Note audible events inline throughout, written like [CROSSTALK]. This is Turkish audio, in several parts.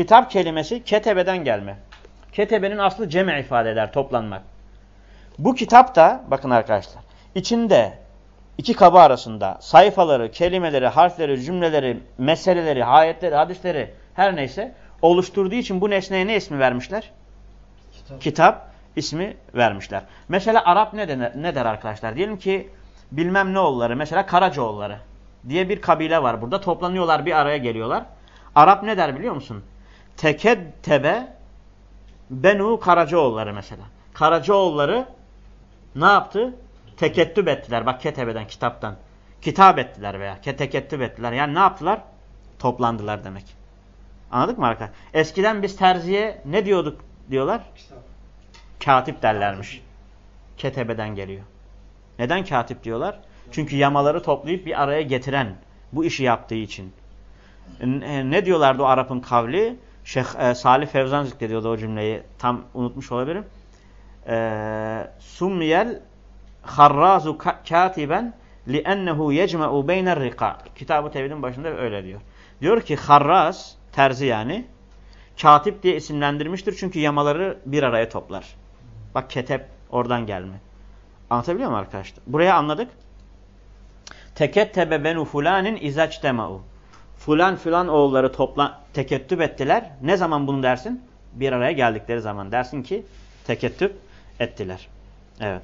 Kitap kelimesi ketebeden gelme. Ketebenin aslı ceme ifade eder, toplanmak. Bu kitap da bakın arkadaşlar içinde iki kabı arasında sayfaları, kelimeleri, harfleri, cümleleri, meseleleri, ayetleri, hadisleri her neyse oluşturduğu için bu nesneye ne ismi vermişler? Kitap. Kitap ismi vermişler. Mesela Arap ne, der, ne der arkadaşlar? Diyelim ki bilmem ne oğulları mesela Karacaoğulları diye bir kabile var burada. Toplanıyorlar bir araya geliyorlar. Arap ne der biliyor musun? Tekettebe Benu Karacaoğulları mesela. Karacaoğulları ne yaptı? Tekettüp ettiler. Bak ketebeden, kitaptan. Kitap ettiler veya tekettüp ettiler. Yani ne yaptılar? Toplandılar demek. Anladık mı arkadaşlar? Eskiden biz terziye ne diyorduk diyorlar? Kitap. Katip derlermiş. Ketebeden geliyor. Neden katip diyorlar? Çünkü yamaları toplayıp bir araya getiren bu işi yaptığı için. E, Ne diyorlardı o Arap'ın kavli? Şeyh e, Salih Fevzan zikrediyordu o cümleyi. Tam unutmuş olabilirim. E, Summiyel harrazu katiben li'ennehu yecme'u beyner rika. Kitab-ı Tevhid'in başında öyle diyor. Diyor ki harraz, terzi yani, katip diye isimlendirmiştir çünkü yamaları bir araya toplar. Bak ketep oradan gelme. Anlatabiliyor muyum arkadaşlar? Buraya anladık. Tekettebe benu fulanin izaçtema'u. Fulan filan oğulları topla, tekettüp ettiler. Ne zaman bunu dersin? Bir araya geldikleri zaman dersin ki tekettüp ettiler. Evet.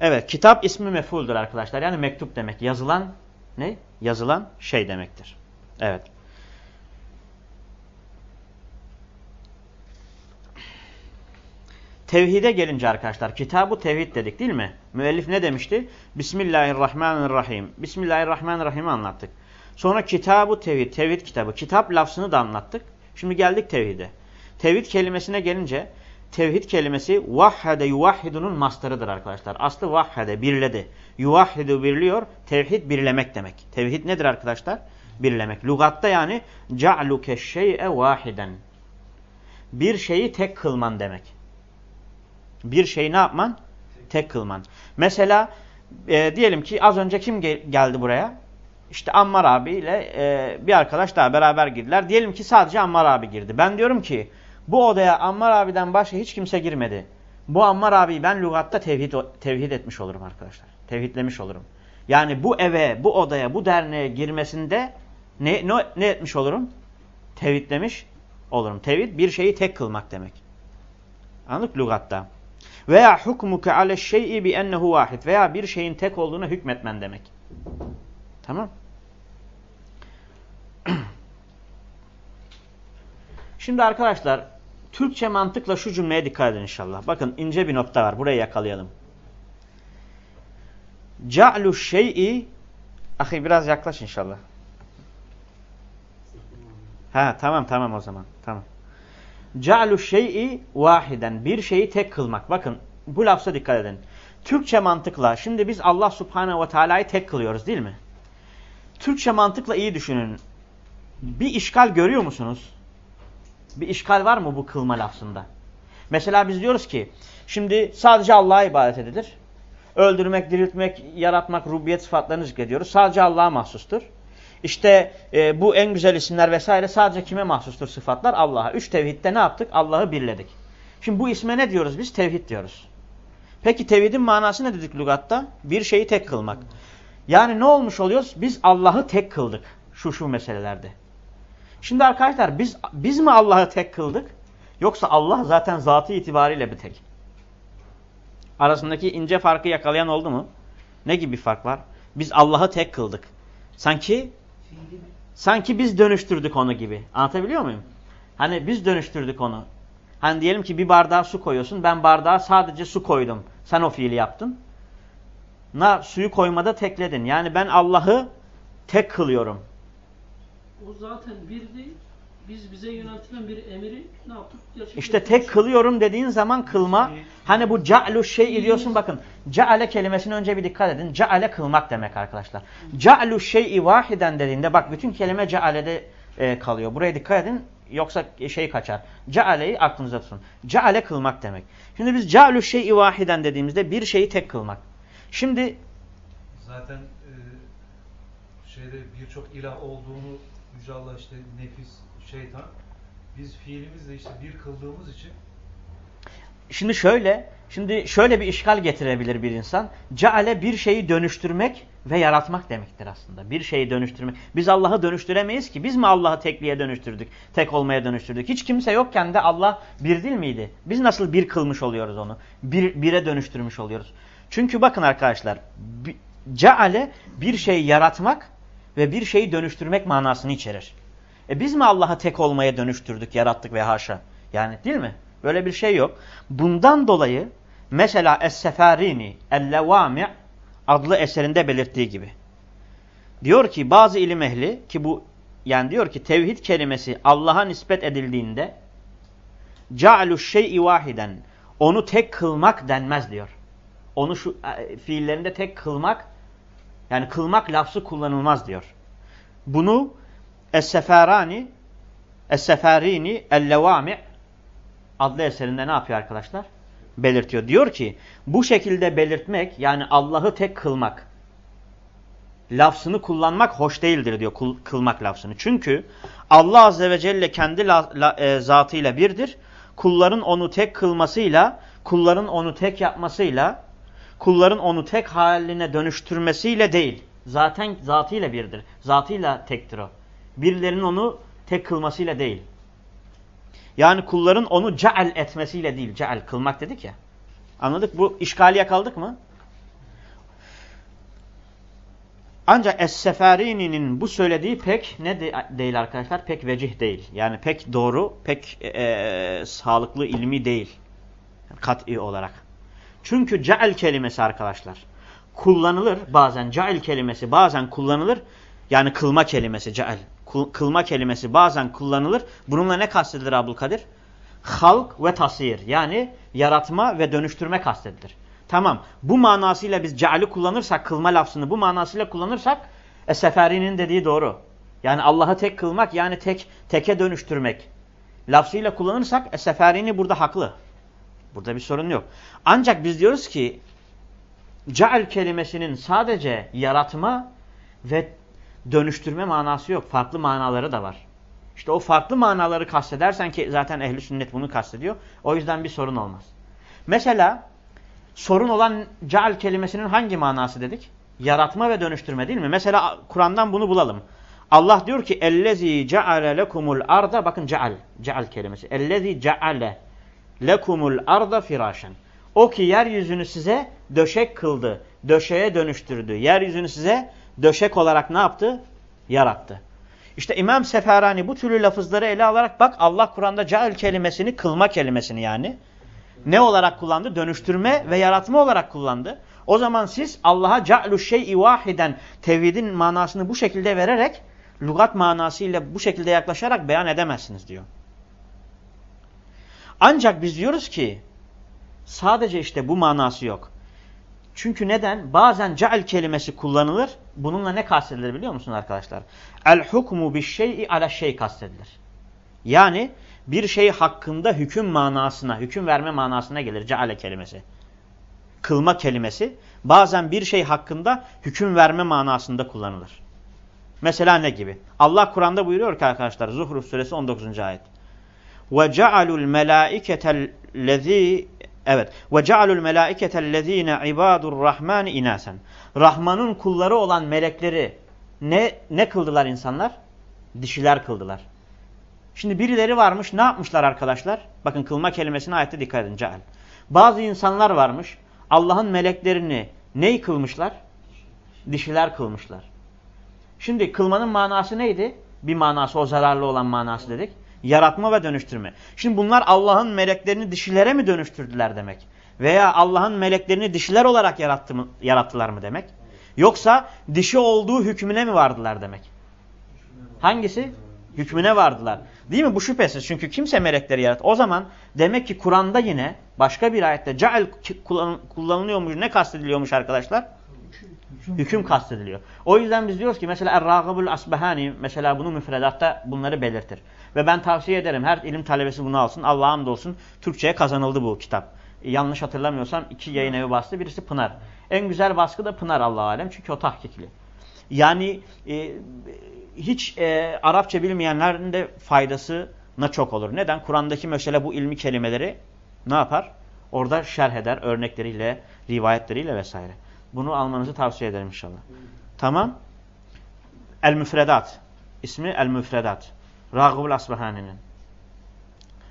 Evet, kitap ismi mefuldur arkadaşlar. Yani mektup demek. Yazılan ne? Yazılan şey demektir. Evet. Tevhide gelince arkadaşlar, kitabı tevhid dedik değil mi? Müellif ne demişti? Bismillahirrahmanirrahim. Bismillahirrahmanirrahim'i anlattık. Sonra kitabı tevhid, tevhid kitabı. Kitap lafzını da anlattık. Şimdi geldik tevhide. Tevhid kelimesine gelince, tevhid kelimesi vahhede yuvahhidunun mastarıdır arkadaşlar. Aslı vahhede, birledi. Yuvahhidu birliyor, tevhid birlemek demek. Tevhid nedir arkadaşlar? Birlemek. Lugatta yani ca'luke şey'e vahiden. Bir şeyi tek kılman demek. Bir şeyi ne yapman? Tek kılman. Mesela e, diyelim ki az önce kim gel geldi buraya? İşte Ammar abiyle e, bir arkadaş daha beraber girdiler. Diyelim ki sadece Ammar abi girdi. Ben diyorum ki bu odaya Ammar abiden başka hiç kimse girmedi. Bu Ammar abiyi ben lügatta tevhid, tevhid etmiş olurum arkadaşlar. Tevhidlemiş olurum. Yani bu eve, bu odaya, bu derneğe girmesinde ne, ne, ne etmiş olurum? Tevhidlemiş olurum. Tevhid bir şeyi tek kılmak demek. Anladık lügatta. Veya hukmuke ale şey'i bi ennehu vahid. Veya bir şeyin tek olduğuna hükmetmen demek. Tamam. [CLEARS THROAT] Şimdi arkadaşlar Türkçe mantıkla şu cümleye dikkat edin inşallah. Bakın ince bir nokta var. Burayı yakalayalım. Ca'lu şey'i Ahi biraz yaklaş inşallah. Ha tamam tamam o zaman. Ca'lu şey'i vahiden. Bir şeyi tek kılmak. Bakın bu lafza dikkat edin. Türkçe mantıkla şimdi biz Allah subhanehu ve teala'yı tek kılıyoruz değil mi? Türkçe mantıkla iyi düşünün. Bir işgal görüyor musunuz? Bir işgal var mı bu kılma lafzında? Mesela biz diyoruz ki şimdi sadece Allah'a ibadet edilir. Öldürmek, diriltmek, yaratmak, rububiyet sıfatlarını zikrediyoruz. Sadece Allah'a mahsustur. İşte e, bu en güzel isimler vesaire sadece kime mahsustur sıfatlar? Allah'a. Üç tevhidde ne yaptık? Allah'ı birledik. Şimdi bu isme ne diyoruz biz? Tevhid diyoruz. Peki tevhidin manası ne dedik lügatta? Bir şeyi tek kılmak. Yani ne olmuş oluyoruz? Biz Allah'ı tek kıldık şu şu meselelerde. Şimdi arkadaşlar biz biz mi Allah'ı tek kıldık? Yoksa Allah zaten zatı itibariyle bir tek. Arasındaki ince farkı yakalayan oldu mu? Ne gibi bir fark var? Biz Allah'ı tek kıldık. Sanki sanki biz dönüştürdük onu gibi. Anlatabiliyor muyum? Hani biz dönüştürdük onu. Hani diyelim ki bir bardağa su koyuyorsun. Ben bardağa sadece su koydum. Sen o fiili yaptın. Na, suyu koymada tekledin. Yani ben Allah'ı tek kılıyorum. O zaten bir değil. Biz bize yöneltilen bir emiri ne yaptık? İşte tek kılıyorum dediğin zaman kılma. Hani bu ca'lu şey diyorsun bakın. Ca'ale kelimesine önce bir dikkat edin. Ca'ale kılmak demek arkadaşlar. Ca'lu şey'i vahiden dediğinde bak bütün kelime ca'alede e, kalıyor. Buraya dikkat edin. Yoksa şey kaçar. Ceale'yi aklınıza tutun. Ceale kılmak demek. Şimdi biz cealü şey'i vahiden dediğimizde bir şeyi tek kılmak. Şimdi zaten e, şeyde birçok ilah olduğunu Yüce Allah işte nefis, şeytan. Biz fiilimizle işte bir kıldığımız için Şimdi şöyle, şimdi şöyle bir işgal getirebilir bir insan. Ceale bir şeyi dönüştürmek ve yaratmak demektir aslında. Bir şeyi dönüştürmek. Biz Allah'ı dönüştüremeyiz ki. Biz mi Allah'ı tekliğe dönüştürdük? Tek olmaya dönüştürdük. Hiç kimse yokken de Allah bir değil miydi? Biz nasıl bir kılmış oluyoruz onu? Bir, bire dönüştürmüş oluyoruz. Çünkü bakın arkadaşlar. Ceale bir şeyi yaratmak ve bir şeyi dönüştürmek manasını içerir. E biz mi Allah'ı tek olmaya dönüştürdük, yarattık ve haşa? Yani değil mi? Böyle bir şey yok. Bundan dolayı mesela Es-Seferini El-Levami adlı eserinde belirttiği gibi. Diyor ki bazı ilim ehli ki bu yani diyor ki tevhid kelimesi Allah'a nispet edildiğinde ca'lu şey'i vahiden onu tek kılmak denmez diyor. Onu şu e, fiillerinde tek kılmak yani kılmak lafzı kullanılmaz diyor. Bunu Es-Seferani Es-Seferini El-Levami adlı eserinde ne yapıyor arkadaşlar? Belirtiyor. Diyor ki bu şekilde belirtmek yani Allah'ı tek kılmak lafzını kullanmak hoş değildir diyor kılmak lafzını. Çünkü Allah Azze ve Celle kendi la, la, e, zatıyla birdir. Kulların onu tek kılmasıyla, kulların onu tek yapmasıyla, kulların onu tek haline dönüştürmesiyle değil. Zaten zatıyla birdir. Zatıyla tektir o. Birilerinin onu tek kılmasıyla değil. Yani kulların onu ceal etmesiyle değil. Ceal kılmak dedik ya. Anladık? Bu işgali yakaladık mı? Ancak Es-Seferini'nin bu söylediği pek ne de değil arkadaşlar? Pek vecih değil. Yani pek doğru, pek e, e, sağlıklı ilmi değil. Kat'i olarak. Çünkü ceal kelimesi arkadaşlar kullanılır bazen. Ceal kelimesi bazen kullanılır. Yani kılma kelimesi ceal kılma kelimesi bazen kullanılır. Bununla ne kastedilir Abdülkadir? Halk ve tasir yani yaratma ve dönüştürme kastedilir. Tamam bu manasıyla biz ceali kullanırsak kılma lafzını bu manasıyla kullanırsak e, Seferi'nin dediği doğru. Yani Allah'ı tek kılmak yani tek teke dönüştürmek lafzıyla kullanırsak e, Seferi'ni burada haklı. Burada bir sorun yok. Ancak biz diyoruz ki ceal kelimesinin sadece yaratma ve dönüştürme manası yok. Farklı manaları da var. İşte o farklı manaları kastedersen ki zaten ehli sünnet bunu kastediyor. O yüzden bir sorun olmaz. Mesela sorun olan ceal kelimesinin hangi manası dedik? Yaratma ve dönüştürme değil mi? Mesela Kur'an'dan bunu bulalım. Allah diyor ki ellezî ceale lekumul arda bakın ceal ceal kelimesi. Ellezî ceale lekumul arda firâşen. O ki yeryüzünü size döşek kıldı. Döşeğe dönüştürdü. Yeryüzünü size döşek olarak ne yaptı? Yarattı. İşte İmam Seferani bu türlü lafızları ele alarak bak Allah Kur'an'da cail kelimesini kılma kelimesini yani ne olarak kullandı? Dönüştürme ve yaratma olarak kullandı. O zaman siz Allah'a ca'lu şey'i vahiden tevhidin manasını bu şekilde vererek lügat manasıyla bu şekilde yaklaşarak beyan edemezsiniz diyor. Ancak biz diyoruz ki sadece işte bu manası yok. Çünkü neden? Bazen ceal kelimesi kullanılır. Bununla ne kastedilir biliyor musun arkadaşlar? El hukmu bir şey'i ala şey kastedilir. Yani bir şey hakkında hüküm manasına, hüküm verme manasına gelir ceale kelimesi. Kılma kelimesi bazen bir şey hakkında hüküm verme manasında kullanılır. Mesela ne gibi? Allah Kur'an'da buyuruyor ki arkadaşlar Zuhruf suresi 19. ayet. Ve cealul melâiketellezî Evet. Ve cealul melâiketellezîne ibâdur rahmân inâsen. Rahman'ın kulları olan melekleri ne ne kıldılar insanlar? Dişiler kıldılar. Şimdi birileri varmış ne yapmışlar arkadaşlar? Bakın kılma kelimesine ayette dikkat edin. Ceal. Bazı insanlar varmış Allah'ın meleklerini neyi kılmışlar? Dişiler kılmışlar. Şimdi kılmanın manası neydi? Bir manası o zararlı olan manası dedik. Yaratma ve dönüştürme. Şimdi bunlar Allah'ın meleklerini dişilere mi dönüştürdüler demek? Veya Allah'ın meleklerini dişiler olarak yarattı mı, yarattılar mı demek? Yoksa dişi olduğu hükmüne mi vardılar demek? Hangisi? Hükmüne vardılar. Değil mi? Bu şüphesiz. Çünkü kimse melekleri yarat. O zaman demek ki Kur'an'da yine başka bir ayette cael kullanılıyormuş. Ne kastediliyormuş arkadaşlar? Hüküm kastediliyor. O yüzden biz diyoruz ki mesela Er-Ragıbul Asbahani mesela bunu müfredatta bunları belirtir. Ve ben tavsiye ederim her ilim talebesi bunu alsın. Allah'a hamdolsun Türkçe'ye kazanıldı bu kitap. Yanlış hatırlamıyorsam iki yayın evi bastı. Birisi Pınar. En güzel baskı da Pınar Allah alem çünkü o tahkikli. Yani e, hiç e, Arapça bilmeyenlerin de faydasına çok olur. Neden? Kur'an'daki mesela bu ilmi kelimeleri ne yapar? Orada şerh eder örnekleriyle, rivayetleriyle vesaire. Bunu almanızı tavsiye ederim inşallah. Tamam. El-Müfredat. İsmi El-Müfredat. Ragıbul Asbahani'nin.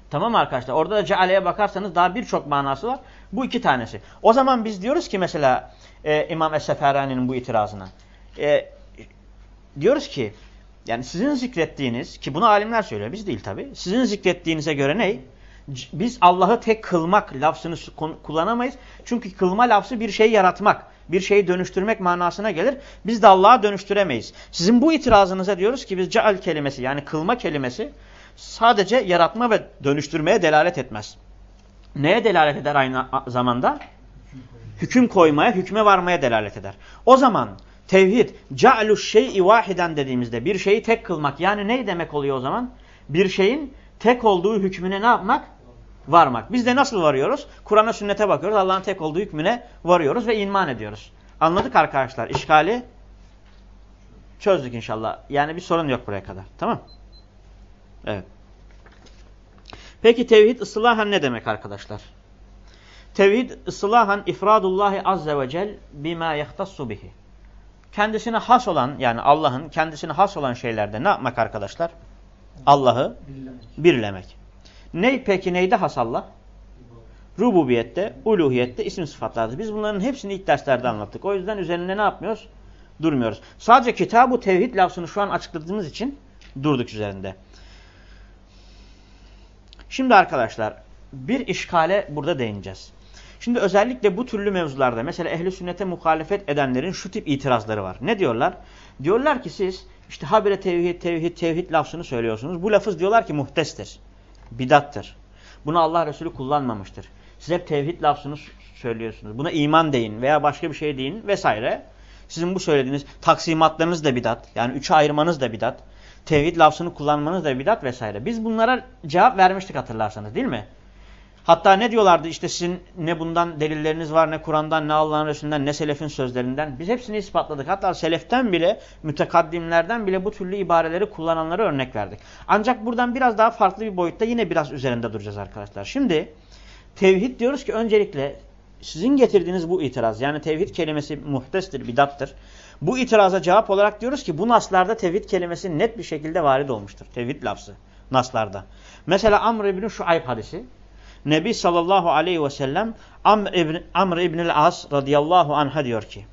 Tamam arkadaşlar. Orada da cealeye bakarsanız daha birçok manası var. Bu iki tanesi. O zaman biz diyoruz ki mesela e, İmam Es-Seferani'nin bu itirazına. E, diyoruz ki yani sizin zikrettiğiniz ki bunu alimler söylüyor biz değil tabi. Sizin zikrettiğinize göre ne? Biz Allah'ı tek kılmak lafzını kullanamayız. Çünkü kılma lafzı bir şeyi yaratmak, bir şeyi dönüştürmek manasına gelir. Biz de Allah'a dönüştüremeyiz. Sizin bu itirazınıza diyoruz ki biz ceal kelimesi yani kılma kelimesi sadece yaratma ve dönüştürmeye delalet etmez. Neye delalet eder aynı zamanda? Hüküm koymaya, hükme varmaya delalet eder. O zaman tevhid, ca'lu şey'i vahiden dediğimizde bir şeyi tek kılmak. Yani ne demek oluyor o zaman? Bir şeyin tek olduğu hükmüne ne yapmak? Varmak. Biz de nasıl varıyoruz? Kur'an'a sünnete bakıyoruz. Allah'ın tek olduğu hükmüne varıyoruz ve iman ediyoruz. Anladık arkadaşlar. İşgali çözdük inşallah. Yani bir sorun yok buraya kadar. Tamam Evet. Peki tevhid ıslahan ne demek arkadaşlar? Tevhid ıslahan ifradullahi azze ve cel bima yahtassu bihi. Kendisine has olan yani Allah'ın kendisine has olan şeylerde ne yapmak arkadaşlar? Allah'ı birlemek. Ne peki neyde has Allah? Rububiyette, uluhiyette, isim sıfatlarda. Biz bunların hepsini ilk derslerde anlattık. O yüzden üzerinde ne yapmıyoruz? Durmuyoruz. Sadece kitab tevhid lafzını şu an açıkladığımız için durduk üzerinde. Şimdi arkadaşlar bir işgale burada değineceğiz. Şimdi özellikle bu türlü mevzularda mesela ehli sünnete muhalefet edenlerin şu tip itirazları var. Ne diyorlar? Diyorlar ki siz işte habire tevhid, tevhid, tevhid lafzını söylüyorsunuz. Bu lafız diyorlar ki muhtestir, bidattır. Bunu Allah Resulü kullanmamıştır. Siz hep tevhid lafzını söylüyorsunuz. Buna iman deyin veya başka bir şey deyin vesaire. Sizin bu söylediğiniz taksimatlarınız da bidat. Yani üçe ayırmanız da bidat tevhid lafzını kullanmanız da bidat vesaire. Biz bunlara cevap vermiştik hatırlarsanız değil mi? Hatta ne diyorlardı işte sizin ne bundan delilleriniz var ne Kur'an'dan ne Allah'ın Resulü'nden ne selefin sözlerinden. Biz hepsini ispatladık. Hatta seleften bile mütekaddimlerden bile bu türlü ibareleri kullananlara örnek verdik. Ancak buradan biraz daha farklı bir boyutta yine biraz üzerinde duracağız arkadaşlar. Şimdi tevhid diyoruz ki öncelikle sizin getirdiğiniz bu itiraz yani tevhid kelimesi muhtestir, bidattır. Bu itiraza cevap olarak diyoruz ki bu naslarda tevhid kelimesi net bir şekilde varid olmuştur. Tevhid lafzı naslarda. Mesela Amr ibn Şuayb hadisi. Nebi sallallahu aleyhi ve sellem Amr ibn, Amr ibn as radıyallahu anh'a diyor ki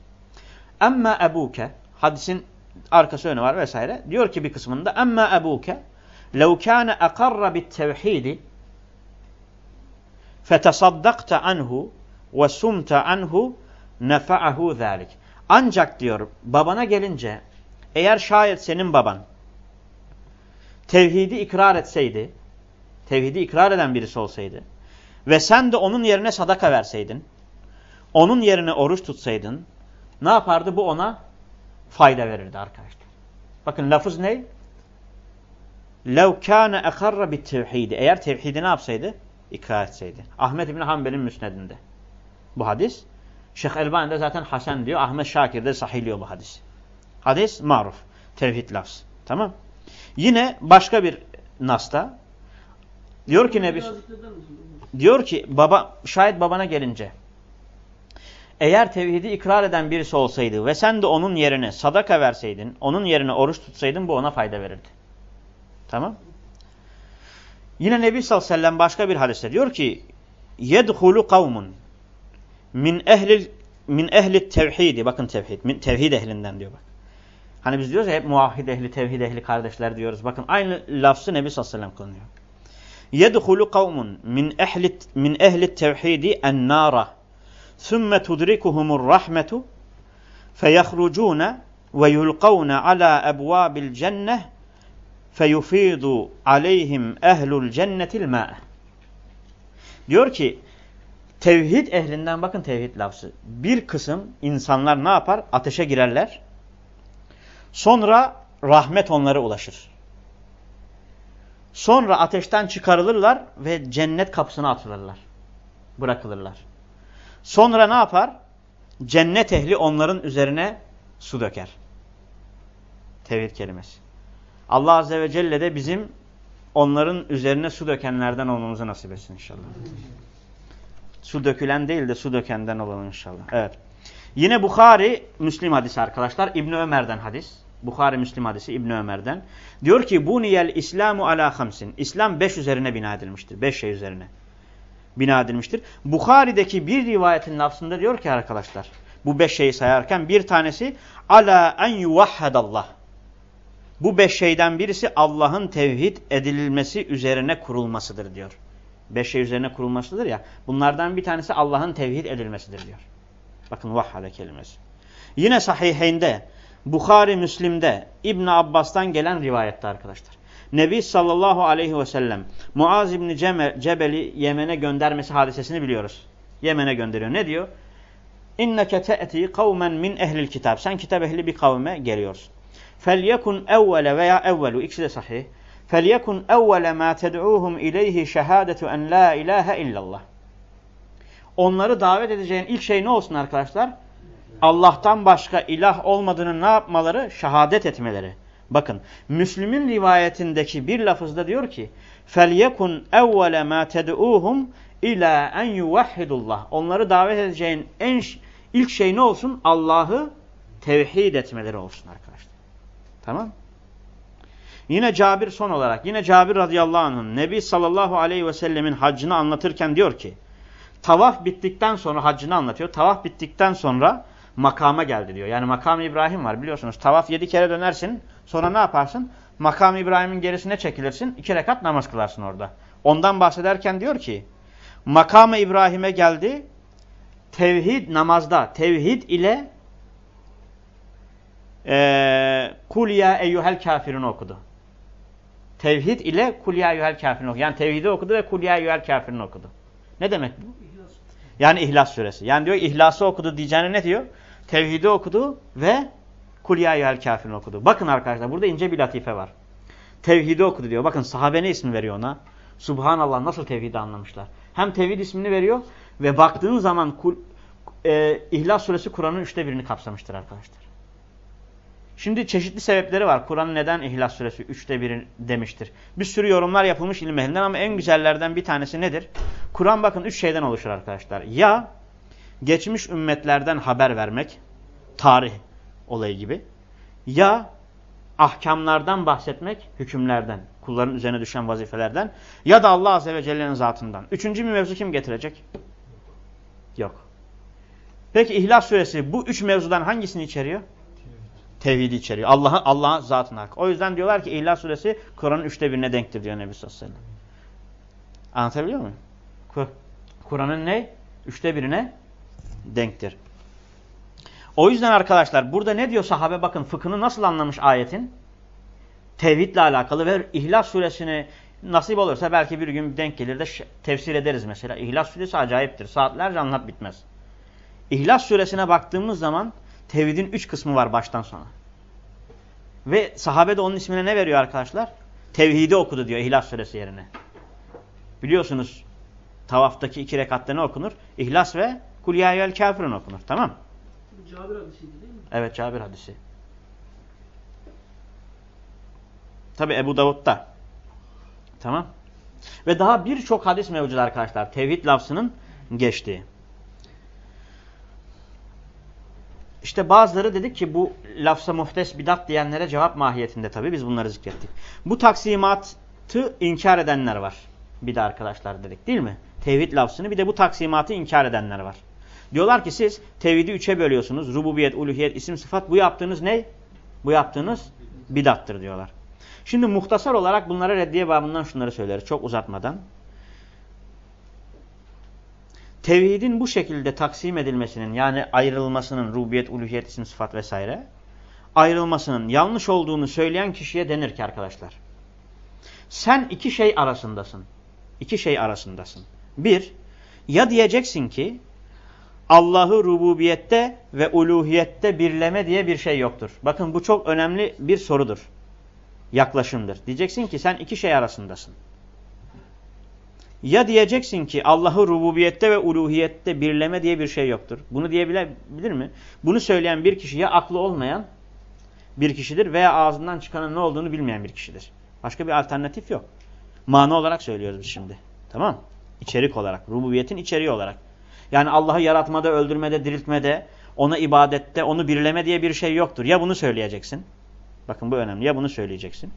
Emma ebuke hadisin arkası önü var vesaire. Diyor ki bir kısmında Emma ebuke lev kâne ekarra bit tevhidi fetesaddakte anhu ve sumte anhu nefa'ahu zâlik. Ancak diyor babana gelince eğer şayet senin baban tevhidi ikrar etseydi, tevhidi ikrar eden birisi olsaydı ve sen de onun yerine sadaka verseydin, onun yerine oruç tutsaydın ne yapardı? Bu ona fayda verirdi arkadaşlar. Bakın lafız ne? لَوْ كَانَ اَخَرَّ بِالتَّوْحِيدِ Eğer tevhidi ne yapsaydı? İkrar etseydi. Ahmet İbni Hanbel'in müsnedinde. Bu hadis Şeyh Elbani de zaten Hasan diyor. Ahmet Şakir de sahiliyor bu hadis. Hadis maruf. Tevhid lafz. Tamam. Yine başka bir nasta diyor ki Nebi diyor ki baba şayet babana gelince eğer tevhidi ikrar eden birisi olsaydı ve sen de onun yerine sadaka verseydin, onun yerine oruç tutsaydın bu ona fayda verirdi. Tamam? Yine Nebi sallallahu aleyhi ve sellem başka bir hadiste diyor ki yedhulu kavmun min ehli min ehli tevhidi bakın tevhid min tevhid ehlinden diyor bak. Hani biz diyoruz ya hep muvahhid ehli tevhid ehli kardeşler diyoruz. Bakın aynı lafzı Nebi sallallahu aleyhi ve sellem kullanıyor. Yedhulu kavmun min ehli min ehli tevhidi en-nara. Thumma tudrikuhumur rahmetu feyahrucuna ve yulqavna ala ebvabil cenneh feyufidu aleyhim ehlul cennetil ma'e. Diyor ki Tevhid ehlinden bakın tevhid lafzı. Bir kısım insanlar ne yapar? Ateşe girerler. Sonra rahmet onlara ulaşır. Sonra ateşten çıkarılırlar ve cennet kapısına atılırlar. Bırakılırlar. Sonra ne yapar? Cennet ehli onların üzerine su döker. Tevhid kelimesi. Allah Azze ve Celle de bizim onların üzerine su dökenlerden olmamızı nasip etsin inşallah. Su dökülen değil de su dökenden olalım inşallah. Evet. Yine Bukhari Müslim hadisi arkadaşlar. İbn Ömer'den hadis. Bukhari Müslim hadisi İbn Ömer'den. Diyor ki bu niyel İslamu ala hamsin. İslam beş üzerine bina edilmiştir. Beş şey üzerine bina edilmiştir. Bukhari'deki bir rivayetin lafzında diyor ki arkadaşlar. Bu beş şeyi sayarken bir tanesi ala en yuvahhadallah. Bu beş şeyden birisi Allah'ın tevhid edilmesi üzerine kurulmasıdır diyor. Beş şey üzerine kurulmasıdır ya. Bunlardan bir tanesi Allah'ın tevhid edilmesidir diyor. Bakın vahhade kelimesi. Yine sahiheynde, Bukhari Müslim'de İbn Abbas'tan gelen rivayette arkadaşlar. Nebi sallallahu aleyhi ve sellem Muaz İbni Cebel'i Yemen'e göndermesi hadisesini biliyoruz. Yemen'e gönderiyor. Ne diyor? İnneke te'ti kavmen min ehlil kitab. Sen kitap ehli bir kavme geliyorsun. Felyekun evvele veya evvelu. İkisi de sahih. Felyekun evvele ma ted'uhum ileyhi şehadetu en la ilahe illallah. Onları davet edeceğin ilk şey ne olsun arkadaşlar? Allah'tan başka ilah olmadığını ne yapmaları? Şehadet etmeleri. Bakın Müslüm'ün rivayetindeki bir lafızda diyor ki فَلْيَكُنْ اَوَّلَ مَا تَدْعُوهُمْ اِلَى اَنْ يُوَحِّدُ Onları davet edeceğin en ilk şey ne olsun? Allah'ı tevhid etmeleri olsun arkadaşlar. Tamam Yine Cabir son olarak, yine Cabir radıyallahu anh'ın Nebi sallallahu aleyhi ve sellemin haccını anlatırken diyor ki, tavaf bittikten sonra haccını anlatıyor. Tavaf bittikten sonra makama geldi diyor. Yani makam İbrahim var biliyorsunuz. Tavaf yedi kere dönersin. Sonra ne yaparsın? Makam İbrahim'in gerisine çekilirsin. iki rekat namaz kılarsın orada. Ondan bahsederken diyor ki makam İbrahim'e geldi. Tevhid namazda. Tevhid ile e, kul ya eyyuhel kafirin okudu. Tevhid ile kul ya eyyuhel kafirin okudu. Yani tevhidi okudu ve kul ya eyyuhel kafirin okudu. Ne demek bu? Yani İhlas suresi. Yani diyor İhlas'ı okudu diyeceğine ne diyor? Tevhidi okudu ve Kul ya eyyuhel kafirin okudu. Bakın arkadaşlar burada ince bir latife var. Tevhidi okudu diyor. Bakın sahabe ne ismi veriyor ona? Subhanallah nasıl tevhidi anlamışlar. Hem tevhid ismini veriyor ve baktığın zaman kul, e, İhlas suresi Kur'an'ın üçte birini kapsamıştır arkadaşlar. Şimdi çeşitli sebepleri var. Kur'an neden İhlas suresi üçte biri demiştir. Bir sürü yorumlar yapılmış ilim ehlinden ama en güzellerden bir tanesi nedir? Kur'an bakın üç şeyden oluşur arkadaşlar. Ya geçmiş ümmetlerden haber vermek, tarih olayı gibi. Ya ahkamlardan bahsetmek, hükümlerden, kulların üzerine düşen vazifelerden ya da Allah Azze ve Celle'nin zatından. Üçüncü bir mevzu kim getirecek? Yok. Peki İhlas Suresi bu üç mevzudan hangisini içeriyor? Tevhidi içeriyor. Allah'ın Allah zatına. O yüzden diyorlar ki İhlas Suresi Kur'an'ın üçte birine denktir diyor Nebi sallallahu aleyhi ve sellem. Anlatabiliyor muyum? Kur'an'ın ne? Üçte birine denktir. O yüzden arkadaşlar burada ne diyor sahabe bakın fıkhını nasıl anlamış ayetin? Tevhidle alakalı ve İhlas suresini nasip olursa belki bir gün denk gelir de tefsir ederiz mesela. İhlas suresi acayiptir. Saatlerce anlat bitmez. İhlas suresine baktığımız zaman tevhidin üç kısmı var baştan sona. Ve sahabe de onun ismine ne veriyor arkadaşlar? Tevhidi okudu diyor İhlas suresi yerine. Biliyorsunuz tavaftaki iki rekatta ne okunur? İhlas ve Kul ya kafirun okunur. Tamam Cabir hadisiydi değil mi? Evet Cabir hadisi. Tabi Ebu Davud'da. Tamam. Ve daha birçok hadis mevcut arkadaşlar. Tevhid lafzının geçtiği. İşte bazıları dedik ki bu lafza muhtes bidat diyenlere cevap mahiyetinde tabi biz bunları zikrettik. Bu taksimatı inkar edenler var. Bir de arkadaşlar dedik değil mi? Tevhid lafzını bir de bu taksimatı inkar edenler var. Diyorlar ki siz tevhidi üçe bölüyorsunuz. Rububiyet, uluhiyet, isim, sıfat. Bu yaptığınız ne? Bu yaptığınız bidattır diyorlar. Şimdi muhtasar olarak bunlara reddiye babından şunları söyleriz. Çok uzatmadan. Tevhidin bu şekilde taksim edilmesinin yani ayrılmasının rububiyet, uluhiyet, isim, sıfat vesaire ayrılmasının yanlış olduğunu söyleyen kişiye denir ki arkadaşlar. Sen iki şey arasındasın. İki şey arasındasın. Bir, ya diyeceksin ki Allah'ı rububiyette ve uluhiyette birleme diye bir şey yoktur. Bakın bu çok önemli bir sorudur. Yaklaşımdır. Diyeceksin ki sen iki şey arasındasın. Ya diyeceksin ki Allah'ı rububiyette ve uluhiyette birleme diye bir şey yoktur. Bunu diyebilir mi? Bunu söyleyen bir kişi ya aklı olmayan bir kişidir veya ağzından çıkanın ne olduğunu bilmeyen bir kişidir. Başka bir alternatif yok. Mana olarak söylüyoruz biz şimdi. Tamam İçerik olarak. Rububiyetin içeriği olarak. Yani Allah'ı yaratmada, öldürmede, diriltmede, ona ibadette, onu birleme diye bir şey yoktur. Ya bunu söyleyeceksin. Bakın bu önemli. Ya bunu söyleyeceksin.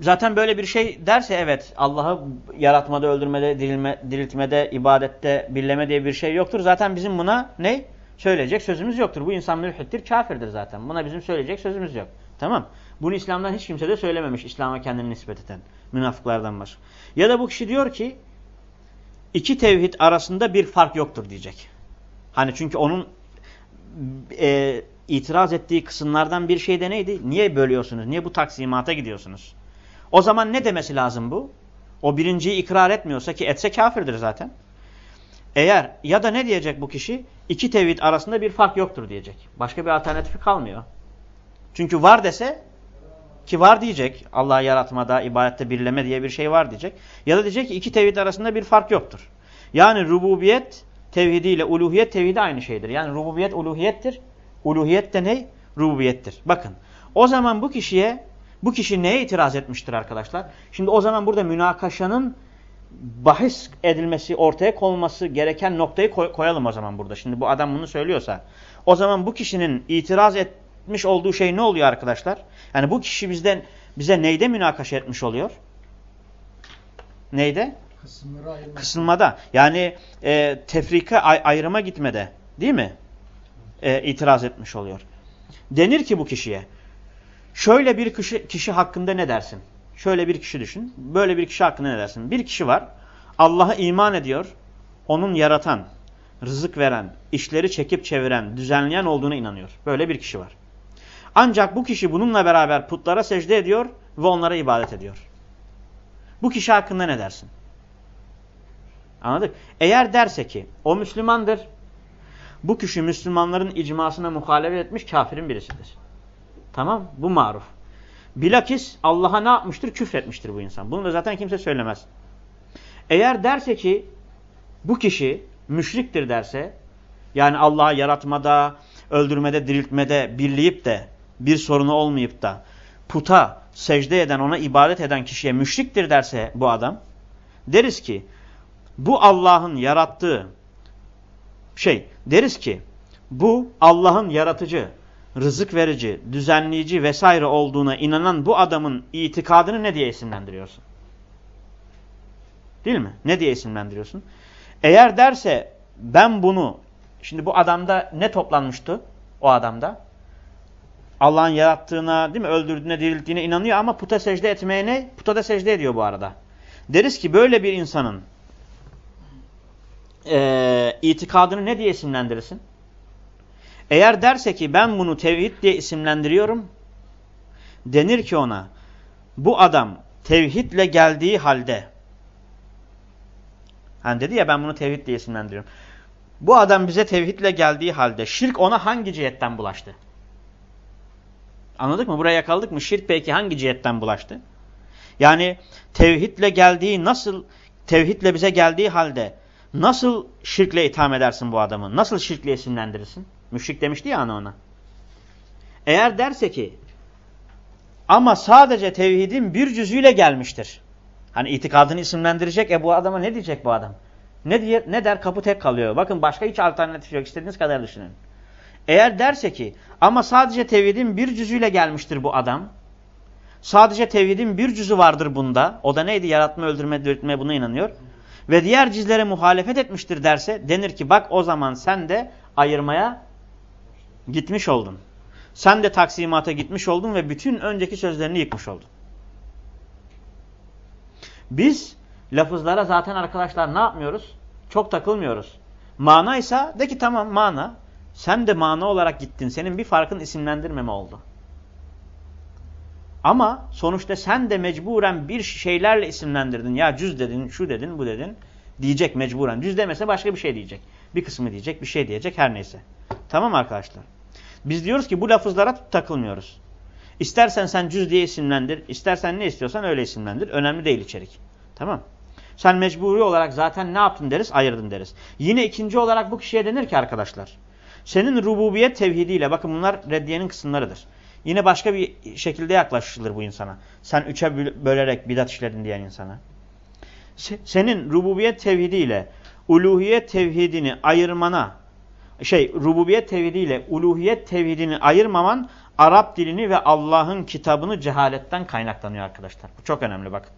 Zaten böyle bir şey derse evet Allah'ı yaratmada, öldürmede, dirilme, diriltmede, ibadette, birleme diye bir şey yoktur. Zaten bizim buna ne? Söyleyecek sözümüz yoktur. Bu insan mülhittir, kafirdir zaten. Buna bizim söyleyecek sözümüz yok. Tamam. Bunu İslam'dan hiç kimse de söylememiş. İslam'a kendini nispet eden. Münafıklardan başka. Ya da bu kişi diyor ki iki tevhid arasında bir fark yoktur diyecek. Hani çünkü onun e, itiraz ettiği kısımlardan bir şey de neydi? Niye bölüyorsunuz? Niye bu taksimata gidiyorsunuz? O zaman ne demesi lazım bu? O birinciyi ikrar etmiyorsa ki etse kafirdir zaten. Eğer ya da ne diyecek bu kişi? İki tevhid arasında bir fark yoktur diyecek. Başka bir alternatifi kalmıyor. Çünkü var dese ki var diyecek. Allah'ı yaratmada, ibadette birleme diye bir şey var diyecek. Ya da diyecek ki iki tevhid arasında bir fark yoktur. Yani rububiyet tevhidi ile uluhiyet tevhidi aynı şeydir. Yani rububiyet uluhiyettir. Uluhiyet de ne? Rububiyettir. Bakın o zaman bu kişiye bu kişi neye itiraz etmiştir arkadaşlar? Şimdi o zaman burada münakaşanın bahis edilmesi, ortaya konulması gereken noktayı koy koyalım o zaman burada. Şimdi bu adam bunu söylüyorsa. O zaman bu kişinin itiraz etmiş olduğu şey ne oluyor arkadaşlar? Yani bu kişi bizden bize neyde münakaşa etmiş oluyor? Neyde? Kısılmada. Yani e, tefrika ay ayrıma gitmede. Değil mi? E, itiraz etmiş oluyor. Denir ki bu kişiye. Şöyle bir kişi, kişi hakkında ne dersin? Şöyle bir kişi düşün. Böyle bir kişi hakkında ne dersin? Bir kişi var. Allah'a iman ediyor. Onun yaratan, rızık veren, işleri çekip çeviren, düzenleyen olduğuna inanıyor. Böyle bir kişi var. Ancak bu kişi bununla beraber putlara secde ediyor ve onlara ibadet ediyor. Bu kişi hakkında ne dersin? Anladık? Eğer derse ki o Müslümandır, bu kişi Müslümanların icmasına muhalefet etmiş kafirin birisidir. Tamam Bu maruf. Bilakis Allah'a ne yapmıştır? Küfretmiştir bu insan. Bunu da zaten kimse söylemez. Eğer derse ki bu kişi müşriktir derse yani Allah'ı yaratmada, öldürmede, diriltmede birleyip de bir sorunu olmayıp da puta secde eden, ona ibadet eden kişiye müşriktir derse bu adam deriz ki bu Allah'ın yarattığı şey deriz ki bu Allah'ın yaratıcı, rızık verici, düzenleyici vesaire olduğuna inanan bu adamın itikadını ne diye isimlendiriyorsun? Değil mi? Ne diye isimlendiriyorsun? Eğer derse ben bunu, şimdi bu adamda ne toplanmıştı o adamda? Allah'ın yarattığına, değil mi? Öldürdüğüne, dirilttiğine inanıyor ama puta secde etmeye ne? Puta da secde ediyor bu arada. Deriz ki böyle bir insanın e, itikadını ne diye isimlendirirsin? Eğer derse ki ben bunu tevhid diye isimlendiriyorum, denir ki ona bu adam tevhidle geldiği halde, hani dedi ya ben bunu tevhid diye isimlendiriyorum. Bu adam bize tevhidle geldiği halde şirk ona hangi cihetten bulaştı? Anladık mı? Buraya yakaladık mı? Şirk peki hangi cihetten bulaştı? Yani tevhidle geldiği nasıl, tevhidle bize geldiği halde nasıl şirkle itham edersin bu adamı? Nasıl şirkle isimlendirirsin? Müşrik demişti ya ona. Eğer derse ki ama sadece tevhidin bir cüzüyle gelmiştir. Hani itikadını isimlendirecek. E bu adama ne diyecek bu adam? Ne, diye, ne der? Kapı tek kalıyor. Bakın başka hiç alternatif yok. İstediğiniz kadar düşünün. Eğer derse ki ama sadece tevhidin bir cüzüyle gelmiştir bu adam. Sadece tevhidin bir cüzü vardır bunda. O da neydi? Yaratma, öldürme, diriltme buna inanıyor. Ve diğer cizlere muhalefet etmiştir derse denir ki bak o zaman sen de ayırmaya gitmiş oldun. Sen de taksimata gitmiş oldun ve bütün önceki sözlerini yıkmış oldun. Biz lafızlara zaten arkadaşlar ne yapmıyoruz? Çok takılmıyoruz. Mana ise de ki tamam mana. Sen de mana olarak gittin. Senin bir farkın isimlendirmeme oldu. Ama sonuçta sen de mecburen bir şeylerle isimlendirdin. Ya cüz dedin, şu dedin, bu dedin. Diyecek mecburen. Cüz demese başka bir şey diyecek. Bir kısmı diyecek, bir şey diyecek her neyse. Tamam arkadaşlar? Biz diyoruz ki bu lafızlara takılmıyoruz. İstersen sen cüz diye isimlendir, istersen ne istiyorsan öyle isimlendir. Önemli değil içerik. Tamam Sen mecburi olarak zaten ne yaptın deriz? Ayırdın deriz. Yine ikinci olarak bu kişiye denir ki arkadaşlar. Senin rububiyet tevhidiyle bakın bunlar reddiyenin kısımlarıdır. Yine başka bir şekilde yaklaşılır bu insana. Sen üçe bölerek bidat işledin diyen insana. Senin rububiyet tevhidiyle uluhiyet tevhidini ayırmana şey rububiyet tevhidiyle uluhiyet tevhidini ayırmaman Arap dilini ve Allah'ın kitabını cehaletten kaynaklanıyor arkadaşlar. Bu çok önemli bak.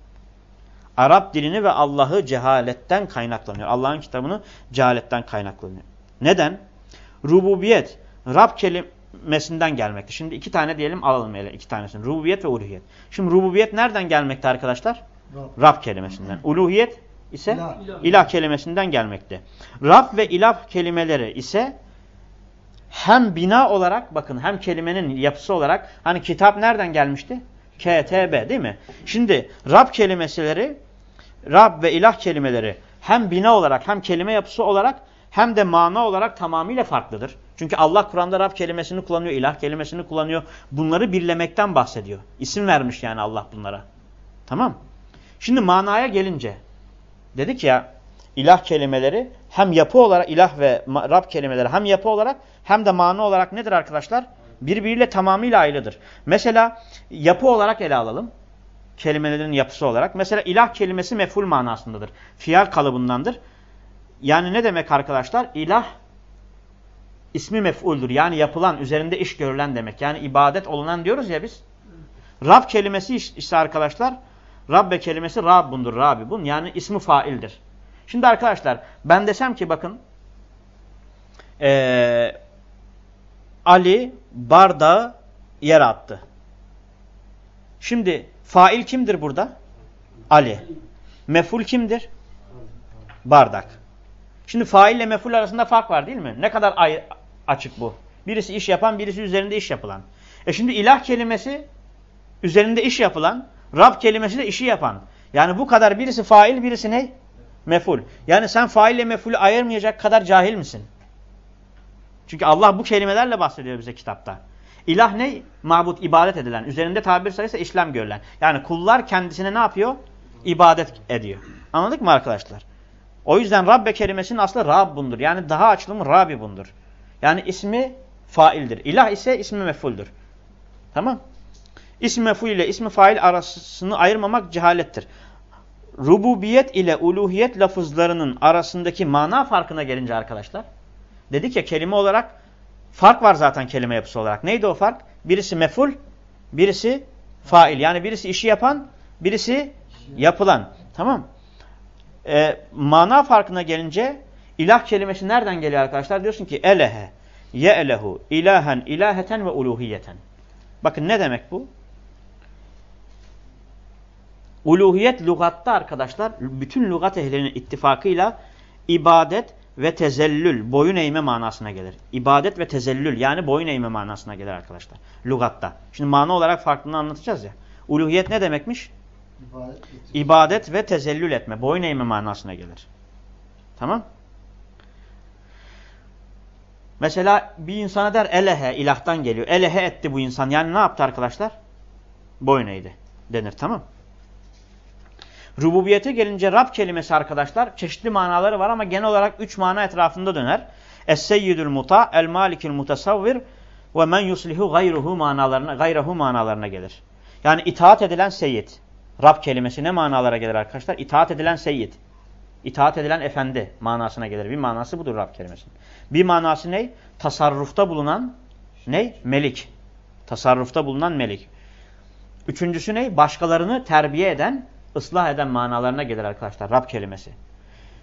Arap dilini ve Allah'ı cehaletten kaynaklanıyor. Allah'ın kitabını cehaletten kaynaklanıyor. Neden? Rububiyet, Rab kelimesinden gelmekte. Şimdi iki tane diyelim alalım hele iki tanesini. Rububiyet ve uluhiyet. Şimdi rububiyet nereden gelmekte arkadaşlar? Rab, Rab kelimesinden. Uluhiyet ise ilah. ilah kelimesinden gelmekte. Rab ve ilah kelimeleri ise hem bina olarak bakın hem kelimenin yapısı olarak hani kitap nereden gelmişti? KTB değil mi? Şimdi Rab kelimesileri Rab ve ilah kelimeleri hem bina olarak hem kelime yapısı olarak hem de mana olarak tamamıyla farklıdır. Çünkü Allah Kur'an'da Rab kelimesini kullanıyor, ilah kelimesini kullanıyor. Bunları birlemekten bahsediyor. İsim vermiş yani Allah bunlara. Tamam. Şimdi manaya gelince dedik ya ilah kelimeleri hem yapı olarak ilah ve Rab kelimeleri hem yapı olarak hem de mana olarak nedir arkadaşlar? Birbiriyle tamamıyla ayrıdır. Mesela yapı olarak ele alalım. Kelimelerin yapısı olarak. Mesela ilah kelimesi meful manasındadır. Fial kalıbındandır. Yani ne demek arkadaşlar? İlah ismi mef'uldür. Yani yapılan, üzerinde iş görülen demek. Yani ibadet olunan diyoruz ya biz. Rab kelimesi ise arkadaşlar, Rabbe kelimesi Rabbundur, Rabibun. Yani ismi faildir. Şimdi arkadaşlar ben desem ki bakın ee, Ali bardağı yere attı. Şimdi fail kimdir burada? Ali. Meful kimdir? Bardak. Şimdi fail ile meful arasında fark var değil mi? Ne kadar açık bu. Birisi iş yapan, birisi üzerinde iş yapılan. E şimdi ilah kelimesi üzerinde iş yapılan, Rab kelimesi de işi yapan. Yani bu kadar birisi fail, birisi ne? Meful. Yani sen fail ile mefulü ayırmayacak kadar cahil misin? Çünkü Allah bu kelimelerle bahsediyor bize kitapta. İlah ne? Mabut, ibadet edilen. Üzerinde tabir sayısı işlem görülen. Yani kullar kendisine ne yapıyor? İbadet ediyor. Anladık mı arkadaşlar? O yüzden Rabbe kelimesinin aslı Rabbundur. Yani daha açılımı Rabibundur. Yani ismi faildir. İlah ise ismi mefuldür. Tamam. İsmi meful ile ismi fail arasını ayırmamak cehalettir. Rububiyet ile uluhiyet lafızlarının arasındaki mana farkına gelince arkadaşlar. Dedik ya kelime olarak fark var zaten kelime yapısı olarak. Neydi o fark? Birisi meful, birisi fail. Yani birisi işi yapan, birisi yapılan. Tamam e, mana farkına gelince ilah kelimesi nereden geliyor arkadaşlar? Diyorsun ki elehe, ye'lehu, ilahen, ilaheten ve uluhiyeten. Bakın ne demek bu? Uluhiyet lügatta arkadaşlar bütün lügat ehlinin ittifakıyla ibadet ve tezellül, boyun eğme manasına gelir. İbadet ve tezellül yani boyun eğme manasına gelir arkadaşlar. Lügatta. Şimdi mana olarak farklılığını anlatacağız ya. Uluhiyet ne demekmiş? İbadet, ve tezellül etme, boyun eğme manasına gelir. Tamam? Mesela bir insana der elehe, ilahtan geliyor. Elehe etti bu insan. Yani ne yaptı arkadaşlar? Boyun eğdi denir. Tamam Rububiyete gelince Rab kelimesi arkadaşlar çeşitli manaları var ama genel olarak üç mana etrafında döner. Es-seyyidül muta, el-malikül mutasavvir ve men yuslihu gayruhu manalarına, gayrahu manalarına gelir. Yani itaat edilen seyyid. Rab kelimesi ne manalara gelir arkadaşlar? İtaat edilen seyyid. İtaat edilen efendi manasına gelir. Bir manası budur Rab kelimesinin. Bir manası ne? Tasarrufta bulunan ne? Melik. Tasarrufta bulunan melik. Üçüncüsü ne? Başkalarını terbiye eden, ıslah eden manalarına gelir arkadaşlar Rab kelimesi.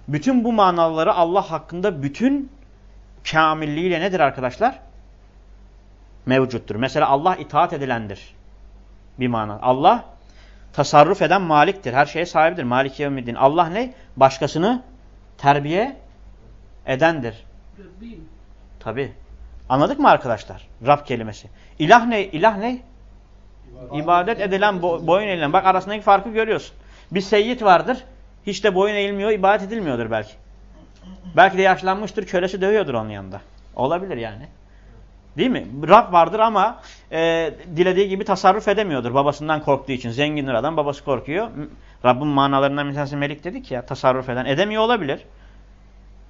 Bütün bu manaları Allah hakkında bütün kamilliğiyle nedir arkadaşlar? Mevcuttur. Mesela Allah itaat edilendir. Bir mana. Allah tasarruf eden maliktir. Her şeye sahibidir. Malik yevmiddin. Allah ne? Başkasını terbiye edendir. Tabi. Anladık mı arkadaşlar? Rab kelimesi. İlah ne? İlah ne? İbadet, edilen, bo boyun eğilen. Bak arasındaki farkı görüyorsun. Bir seyyid vardır. Hiç de boyun eğilmiyor, ibadet edilmiyordur belki. Belki de yaşlanmıştır, kölesi dövüyordur onun yanında. Olabilir yani. Değil mi? Rab vardır ama e, dilediği gibi tasarruf edemiyordur babasından korktuğu için. Zengindir adam babası korkuyor. Rabbin manalarından bir tanesi melik dedik ya tasarruf eden. Edemiyor olabilir.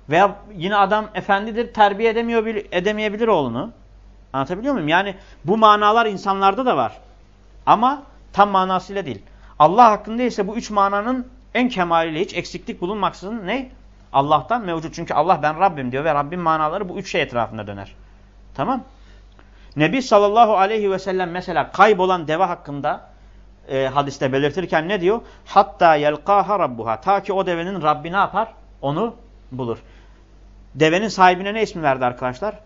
Veya yine adam efendidir terbiye edemiyor, edemeyebilir oğlunu. Anlatabiliyor muyum? Yani bu manalar insanlarda da var. Ama tam manasıyla değil. Allah hakkında ise bu üç mananın en kemaliyle hiç eksiklik bulunmaksızın ne? Allah'tan mevcut. Çünkü Allah ben Rabbim diyor ve Rabbim manaları bu üç şey etrafında döner. Tamam. Nebi sallallahu aleyhi ve sellem mesela kaybolan deve hakkında e, hadiste belirtirken ne diyor? Hatta yelkaha rabbuha. Ta ki o devenin Rabbi ne yapar? Onu bulur. Devenin sahibine ne ismi verdi arkadaşlar?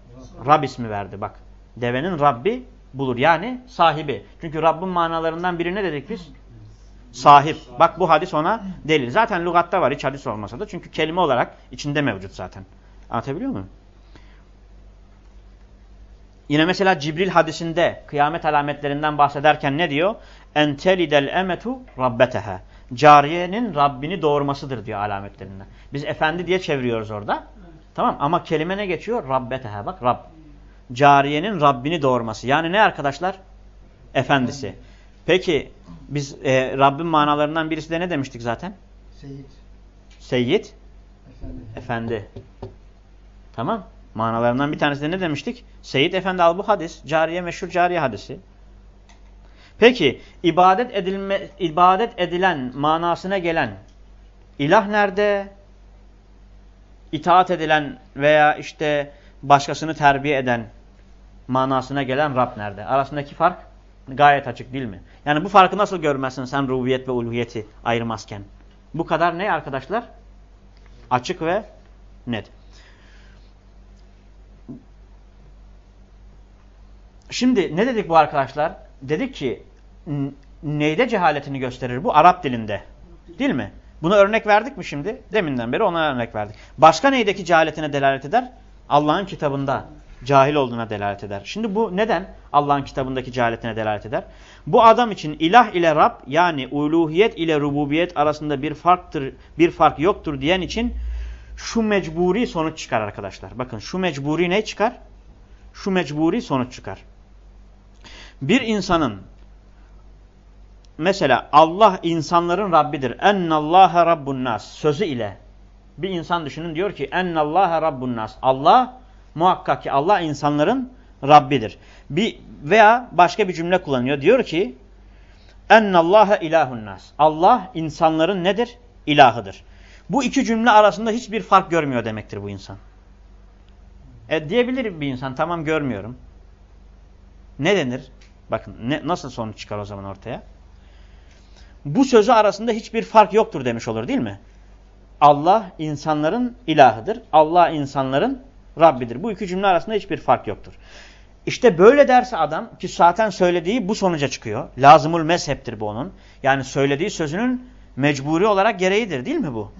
Rab ismi verdi bak. Devenin Rabbi bulur. Yani sahibi. Çünkü Rabbin manalarından biri ne dedik biz? Sahip. Bak bu hadis ona delil. Zaten lügatta var hiç hadis olmasa da. Çünkü kelime olarak içinde mevcut zaten. Anlatabiliyor muyum? Yine mesela Cibril hadisinde kıyamet alametlerinden bahsederken ne diyor? Entelidel emetu rabbeteha. Cariyenin Rabbini doğurmasıdır diyor alametlerinden. Biz efendi diye çeviriyoruz orada. Tamam ama kelime ne geçiyor? Rabbeteha bak Rab. Cariyenin Rabbini doğurması. Yani ne arkadaşlar? Efendisi. Peki biz e, Rabbin manalarından birisi de ne demiştik zaten? Seyit. Seyyid. Efendim. Efendi. Tamam. Manalarından bir tanesi de ne demiştik? Seyyid Efendi al bu hadis. Cariye meşhur cariye hadisi. Peki ibadet edilme ibadet edilen manasına gelen ilah nerede? İtaat edilen veya işte başkasını terbiye eden manasına gelen Rab nerede? Arasındaki fark gayet açık değil mi? Yani bu farkı nasıl görmezsin sen rububiyet ve uluhiyeti ayırmazken? Bu kadar ne arkadaşlar? Açık ve net. Şimdi ne dedik bu arkadaşlar? Dedik ki neyde cehaletini gösterir bu? Arap dilinde. Değil mi? Buna örnek verdik mi şimdi? Deminden beri ona örnek verdik. Başka neydeki cehaletine delalet eder? Allah'ın kitabında cahil olduğuna delalet eder. Şimdi bu neden Allah'ın kitabındaki cehaletine delalet eder? Bu adam için ilah ile Rab yani uluhiyet ile rububiyet arasında bir farktır, bir fark yoktur diyen için şu mecburi sonuç çıkar arkadaşlar. Bakın şu mecburi ne çıkar? Şu mecburi sonuç çıkar. Bir insanın mesela Allah insanların Rabbidir. Ennallâhe rabbun nas sözü ile bir insan düşünün diyor ki ennallâhe rabbun nas. Allah muhakkak ki Allah insanların Rabbidir. Bir veya başka bir cümle kullanıyor. Diyor ki ennallâhe ilahun nas. Allah insanların nedir? İlahıdır. Bu iki cümle arasında hiçbir fark görmüyor demektir bu insan. E diyebilir bir insan tamam görmüyorum. Ne denir? Bakın ne, nasıl sonuç çıkar o zaman ortaya? Bu sözü arasında hiçbir fark yoktur demiş olur değil mi? Allah insanların ilahıdır. Allah insanların Rabbidir. Bu iki cümle arasında hiçbir fark yoktur. İşte böyle derse adam ki zaten söylediği bu sonuca çıkıyor. Lazımul mezheptir bu onun. Yani söylediği sözünün mecburi olarak gereğidir değil mi bu?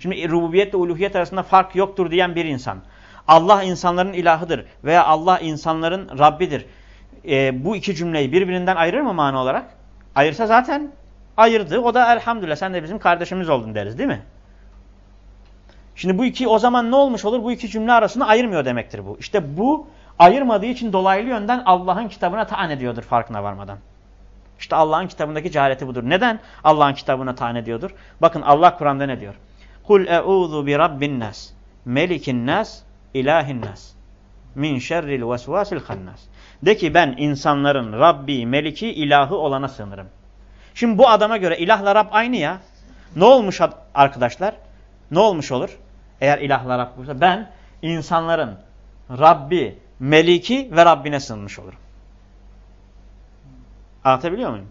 Şimdi rububiyet ile uluhiyet arasında fark yoktur diyen bir insan. Allah insanların ilahıdır veya Allah insanların Rabbidir. E, bu iki cümleyi birbirinden ayırır mı mana olarak? Ayırsa zaten ayırdı. O da elhamdülillah sen de bizim kardeşimiz oldun deriz değil mi? Şimdi bu iki o zaman ne olmuş olur? Bu iki cümle arasında ayırmıyor demektir bu. İşte bu ayırmadığı için dolaylı yönden Allah'ın kitabına taan ediyordur farkına varmadan. İşte Allah'ın kitabındaki cehaleti budur. Neden Allah'ın kitabına taan ediyordur? Bakın Allah Kur'an'da ne diyor? Kul e'udhu bi rabbin nas, melikin nas, ilahin nas, min şerril vesvasil hannas. De ki ben insanların Rabbi, Meliki, ilahı olana sığınırım. Şimdi bu adama göre ilahla Rab aynı ya. Ne olmuş arkadaşlar? Ne olmuş olur? Eğer ilahla Rab olursa ben insanların Rabbi, Meliki ve Rabbine sığınmış olurum. Anlatabiliyor muyum?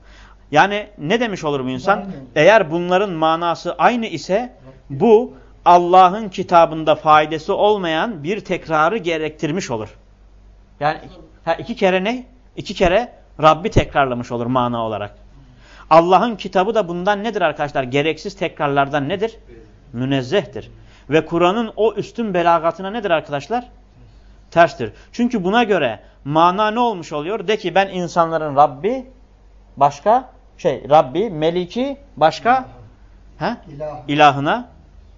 Yani ne demiş olur bu insan? Eğer bunların manası aynı ise bu Allah'ın kitabında faydası olmayan bir tekrarı gerektirmiş olur. Yani ha, iki kere ne? İki kere Rabbi tekrarlamış olur mana olarak. Allah'ın kitabı da bundan nedir arkadaşlar? Gereksiz tekrarlardan nedir? Münezzehtir. Ve Kur'an'ın o üstün belagatına nedir arkadaşlar? Terstir. Çünkü buna göre mana ne olmuş oluyor? De ki ben insanların Rabbi başka şey Rabbi, Meliki başka he? İlah. ilahına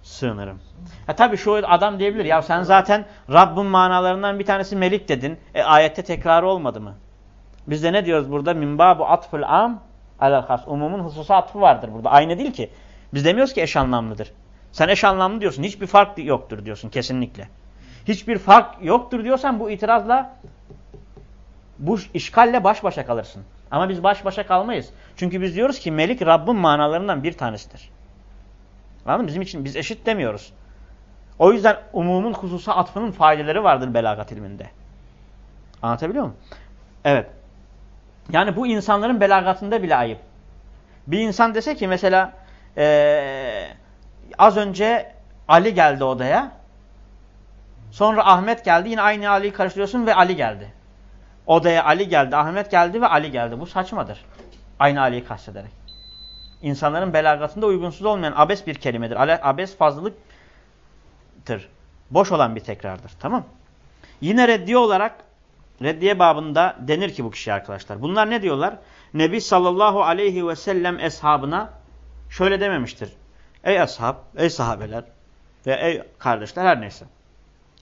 sığınırım. Ha tabii şu adam diyebilir ya sen zaten Rabbin manalarından bir tanesi Melik dedin. E ayette tekrar olmadı mı? Biz de ne diyoruz burada? Minbabu atful am alel has. Umumun hususa atfı vardır burada. Aynı değil ki. Biz demiyoruz ki eş anlamlıdır. Sen eş anlamlı diyorsun. Hiçbir fark yoktur diyorsun kesinlikle. Hiçbir fark yoktur diyorsan bu itirazla bu işgalle baş başa kalırsın. Ama biz baş başa kalmayız. Çünkü biz diyoruz ki Melik Rabbin manalarından bir tanesidir. Anladın mı? Bizim için biz eşit demiyoruz. O yüzden umumun hususa atfının faydeleri vardır belagat ilminde. Anlatabiliyor muyum? Evet. Yani bu insanların belagatında bile ayıp. Bir insan dese ki mesela ee, az önce Ali geldi odaya. Sonra Ahmet geldi. Yine aynı Ali'yi karıştırıyorsun ve Ali geldi. Odaya Ali geldi, Ahmet geldi ve Ali geldi. Bu saçmadır. Aynı Ali'yi kastederek. İnsanların belagatında uygunsuz olmayan abes bir kelimedir. Abes fazlalıktır. Boş olan bir tekrardır. Tamam Yine reddiye olarak reddiye babında denir ki bu kişi arkadaşlar. Bunlar ne diyorlar? Nebi sallallahu aleyhi ve sellem eshabına şöyle dememiştir. Ey ashab, ey sahabeler ve ey kardeşler her neyse.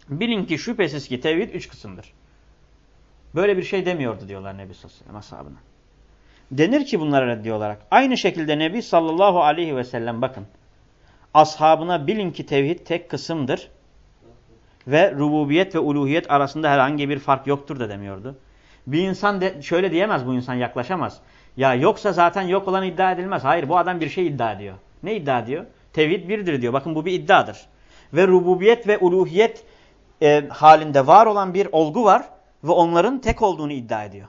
Bilin ki şüphesiz ki tevhid üç kısımdır. Böyle bir şey demiyordu diyorlar Nebi sallallahu aleyhi ve sellem ashabına. Denir ki bunlara reddi olarak. Aynı şekilde Nebi sallallahu aleyhi ve sellem bakın. Ashabına bilin ki tevhid tek kısımdır. Ve rububiyet ve uluhiyet arasında herhangi bir fark yoktur da demiyordu. Bir insan de, şöyle diyemez bu insan yaklaşamaz. Ya yoksa zaten yok olan iddia edilmez. Hayır bu adam bir şey iddia ediyor. Ne iddia ediyor? Tevhid birdir diyor. Bakın bu bir iddiadır. Ve rububiyet ve uluhiyet e, halinde var olan bir olgu var ve onların tek olduğunu iddia ediyor.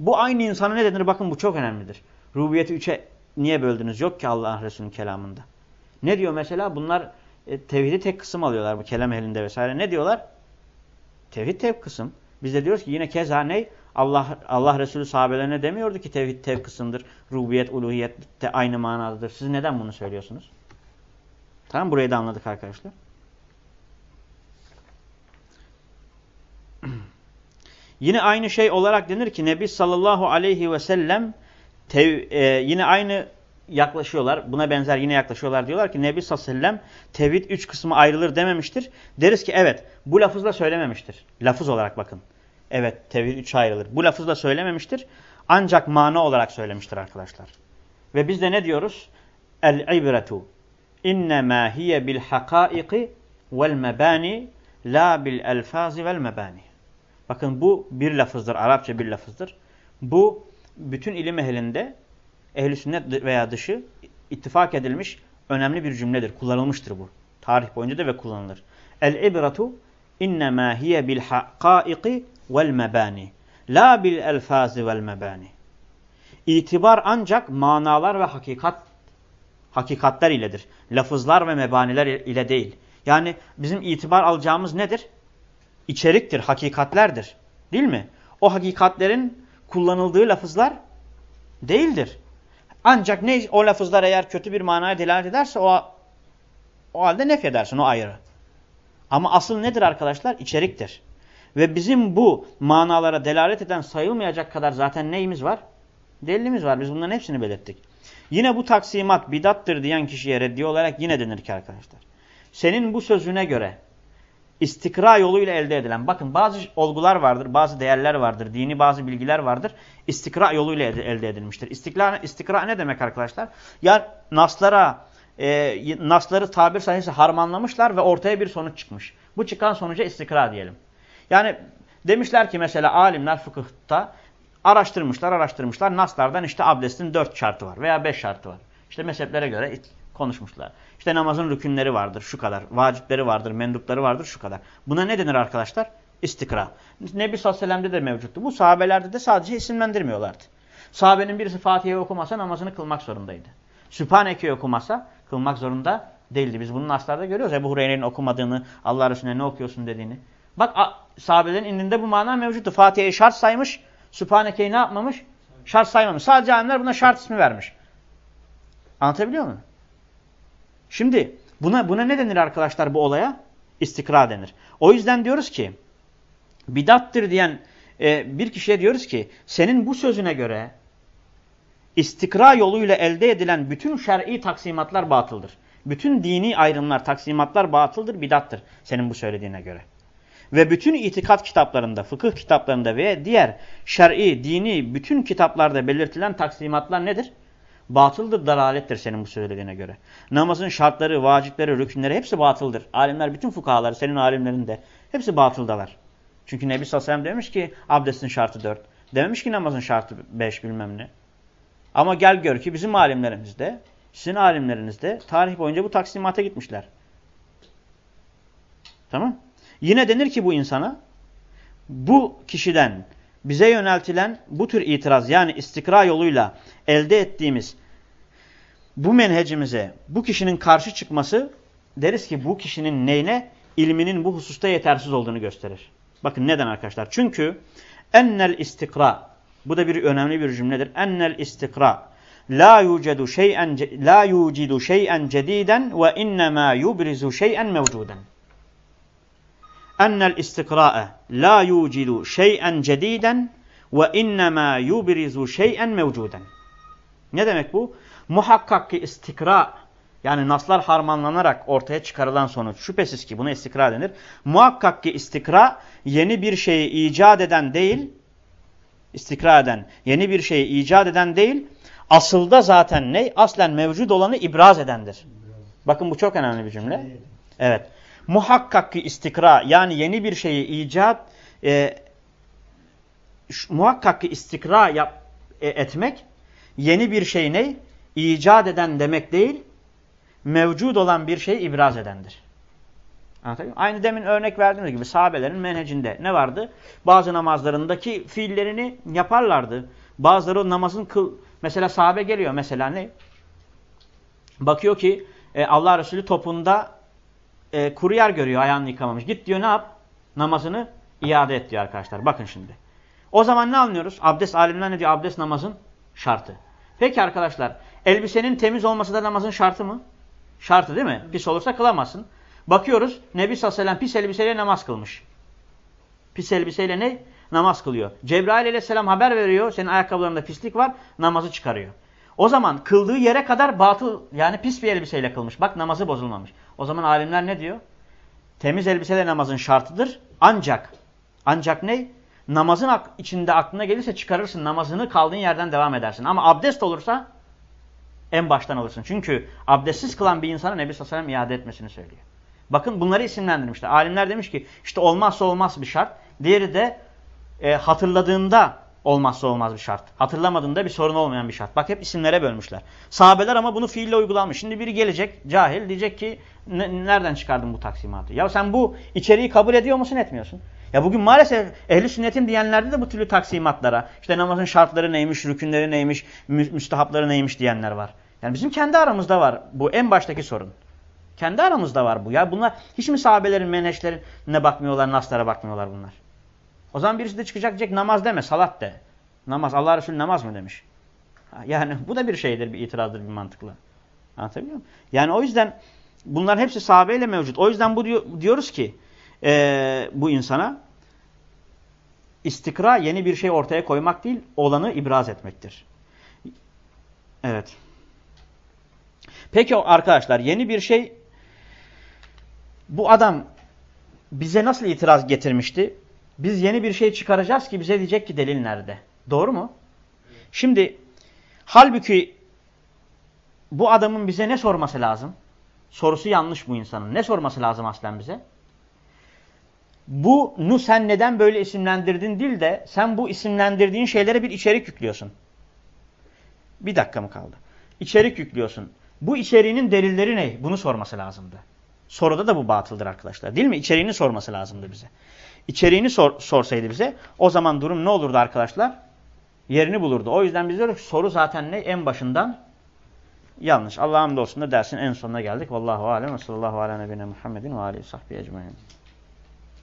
Bu aynı insana ne denir? Bakın bu çok önemlidir. Rububiyeti üçe niye böldünüz? Yok ki Allah'ın Resulü'nün kelamında. Ne diyor mesela? Bunlar e, tevhidi tek kısım alıyorlar bu kelam elinde vesaire. Ne diyorlar? Tevhid tek kısım. Biz de diyoruz ki yine keza ne? Allah Allah Resulü sahabelerine demiyordu ki tevhid tek kısımdır. Rububiyet, uluhiyet de aynı manadadır. Siz neden bunu söylüyorsunuz? Tamam burayı da anladık arkadaşlar. [CLEARS THROAT] Yine aynı şey olarak denir ki Nebi sallallahu aleyhi ve sellem tev, e, yine aynı yaklaşıyorlar. Buna benzer yine yaklaşıyorlar. Diyorlar ki Nebi sallallahu aleyhi ve sellem tevhid üç kısmı ayrılır dememiştir. Deriz ki evet bu lafızla söylememiştir. Lafız olarak bakın. Evet tevhid üç ayrılır. Bu lafızla söylememiştir. Ancak mana olarak söylemiştir arkadaşlar. Ve biz de ne diyoruz? El-ibretu innemâ hiye bil hakâiki vel mebâni la bil elfâzi vel mebâni. Bakın bu bir lafızdır. Arapça bir lafızdır. Bu bütün ilim ehlinde ehli sünnet veya dışı ittifak edilmiş önemli bir cümledir. Kullanılmıştır bu. Tarih boyunca da ve kullanılır. El-ibratu innemâ hiye bil hakkâiki vel mebâni. La bil elfâzi vel mebâni. İtibar ancak manalar ve hakikat hakikatler iledir. Lafızlar ve mebaniler ile değil. Yani bizim itibar alacağımız nedir? İçeriktir, hakikatlerdir. Değil mi? O hakikatlerin kullanıldığı lafızlar değildir. Ancak ne o lafızlar eğer kötü bir manaya delalet ederse o o halde nef edersin o ayrı. Ama asıl nedir arkadaşlar? İçeriktir. Ve bizim bu manalara delalet eden sayılmayacak kadar zaten neyimiz var? Delilimiz var. Biz bunların hepsini belirttik. Yine bu taksimat bidattır diyen kişiye reddi olarak yine denir ki arkadaşlar. Senin bu sözüne göre istikra yoluyla elde edilen. Bakın bazı olgular vardır, bazı değerler vardır, dini bazı bilgiler vardır. İstikra yoluyla elde edilmiştir. İstikra, istikra ne demek arkadaşlar? Ya naslara, e, nasları tabir sahihse harmanlamışlar ve ortaya bir sonuç çıkmış. Bu çıkan sonuca istikra diyelim. Yani demişler ki mesela alimler fıkıhta araştırmışlar, araştırmışlar. Naslardan işte abdestin dört şartı var veya beş şartı var. İşte mezheplere göre konuşmuşlar. İşte namazın rükünleri vardır şu kadar. Vacipleri vardır, mendupları vardır şu kadar. Buna ne denir arkadaşlar? İstikra. Nebi sallallahu de mevcuttu. Bu sahabelerde de sadece isimlendirmiyorlardı. Sahabenin birisi Fatiha'yı okumasa namazını kılmak zorundaydı. Sübhaneke'yi okumasa kılmak zorunda değildi. Biz bunun aslarda görüyoruz. Ebu Hureyre'nin okumadığını, Allah Resulüne ne okuyorsun dediğini. Bak sahabelerin indinde bu mana mevcuttu. Fatiha'yı şart saymış, Sübhaneke'yi ne yapmamış? Şart saymamış. Sadece alimler buna şart ismi vermiş. Anlatabiliyor muyum? Şimdi buna, buna ne denir arkadaşlar bu olaya? İstikra denir. O yüzden diyoruz ki bidattır diyen e, bir kişiye diyoruz ki senin bu sözüne göre istikra yoluyla elde edilen bütün şer'i taksimatlar batıldır. Bütün dini ayrımlar, taksimatlar batıldır, bidattır senin bu söylediğine göre. Ve bütün itikat kitaplarında, fıkıh kitaplarında ve diğer şer'i, dini bütün kitaplarda belirtilen taksimatlar nedir? Batıldır, dalalettir senin bu söylediğine göre. Namazın şartları, vacipleri, rükünleri hepsi batıldır. Alimler, bütün fukahalar, senin alimlerin de hepsi batıldalar. Çünkü Nebi Sellem demiş ki abdestin şartı dört. Dememiş ki namazın şartı beş bilmem ne. Ama gel gör ki bizim alimlerimiz de, sizin alimleriniz de tarih boyunca bu taksimata gitmişler. Tamam. Yine denir ki bu insana, bu kişiden bize yöneltilen bu tür itiraz yani istikra yoluyla elde ettiğimiz bu menhecimize bu kişinin karşı çıkması deriz ki bu kişinin neyine? ilminin bu hususta yetersiz olduğunu gösterir. Bakın neden arkadaşlar? Çünkü ennel istikra bu da bir önemli bir cümledir. Ennel istikra la yucedu şey'en la yucidu şey'en cediden ve innema yubrizu şey'en mevcuden. Ennel istikra'e la yucidu şey'en cediden ve innema yubrizu şey'en mevcuden. Ne demek bu? Muhakkak ki istikra yani naslar harmanlanarak ortaya çıkarılan sonuç şüphesiz ki buna istikra denir. Muhakkak ki istikra yeni bir şeyi icat eden değil, istikra eden, yeni bir şeyi icat eden değil, asılda zaten ne? Aslen mevcut olanı ibraz edendir. Bakın bu çok önemli bir cümle. Evet. Muhakkak ki istikra yani yeni bir şeyi icat e, muhakkak ki istikra yap, e, etmek yeni bir şey ne? İcat eden demek değil, mevcud olan bir şeyi ibraz edendir. Muyum? Aynı demin örnek verdiğimiz gibi sahabelerin menhecinde ne vardı? Bazı namazlarındaki fiillerini yaparlardı. Bazıları namazın kıl... Mesela sahabe geliyor mesela ne? Bakıyor ki e, Allah Resulü topunda e, kuru yer görüyor ayağını yıkamamış. Git diyor ne yap? Namazını iade et diyor arkadaşlar. Bakın şimdi. O zaman ne anlıyoruz? Abdest alimler ne diyor? Abdest namazın şartı. Peki arkadaşlar elbisenin temiz olması da namazın şartı mı? Şartı değil mi? Pis olursa kılamazsın. Bakıyoruz Nebi sallallahu pis elbiseyle namaz kılmış. Pis elbiseyle ne? Namaz kılıyor. Cebrail aleyhisselam haber veriyor. Senin ayakkabılarında pislik var. Namazı çıkarıyor. O zaman kıldığı yere kadar batıl yani pis bir elbiseyle kılmış. Bak namazı bozulmamış. O zaman alimler ne diyor? Temiz elbiseyle namazın şartıdır. Ancak ancak ne? Namazın içinde aklına gelirse çıkarırsın. Namazını kaldığın yerden devam edersin. Ama abdest olursa en baştan olursun. Çünkü abdestsiz kılan bir insana Nebi Sallallahu Aleyhi iade etmesini söylüyor. Bakın bunları isimlendirmişler. Alimler demiş ki işte olmazsa olmaz bir şart. Diğeri de e, hatırladığında olmazsa olmaz bir şart. Hatırlamadığında bir sorun olmayan bir şart. Bak hep isimlere bölmüşler. Sahabeler ama bunu fiille uygulanmış. Şimdi biri gelecek cahil diyecek ki nereden çıkardın bu taksimatı? Ya sen bu içeriği kabul ediyor musun etmiyorsun? Ya bugün maalesef ehli sünnetin diyenlerde de bu türlü taksimatlara işte namazın şartları neymiş, rükünleri neymiş, mü müstahapları neymiş diyenler var. Yani bizim kendi aramızda var bu en baştaki sorun. Kendi aramızda var bu. Ya bunlar hiç mi sahabelerin menheşlerine bakmıyorlar, naslara bakmıyorlar bunlar? O zaman birisi de çıkacak diyecek namaz deme, salat de. Namaz, Allah Resulü namaz mı demiş? Yani bu da bir şeydir, bir itirazdır bir mantıkla. Anlatabiliyor muyum? Yani o yüzden bunların hepsi sahabeyle mevcut. O yüzden bu diyor, diyoruz ki e, bu insana istikra yeni bir şey ortaya koymak değil, olanı ibraz etmektir. Evet. Peki arkadaşlar yeni bir şey bu adam bize nasıl itiraz getirmişti? Biz yeni bir şey çıkaracağız ki bize diyecek ki delil nerede? Doğru mu? Şimdi halbuki bu adamın bize ne sorması lazım? Sorusu yanlış bu insanın. Ne sorması lazım aslen bize? Bunu sen neden böyle isimlendirdin değil de sen bu isimlendirdiğin şeylere bir içerik yüklüyorsun. Bir dakika mı kaldı? İçerik yüklüyorsun. Bu içeriğinin delilleri ne? Bunu sorması lazımdı. Soruda da bu batıldır arkadaşlar. Değil mi? İçeriğini sorması lazımdı bize. İçeriğini sor, sorsaydı bize o zaman durum ne olurdu arkadaşlar? Yerini bulurdu. O yüzden biz diyoruz ki soru zaten ne? En başından yanlış. Allah'ım olsun da dersin en sonuna geldik. Vallahu alem ve sallallahu ala nebine Muhammedin ve aleyhi sahbihi ecmain.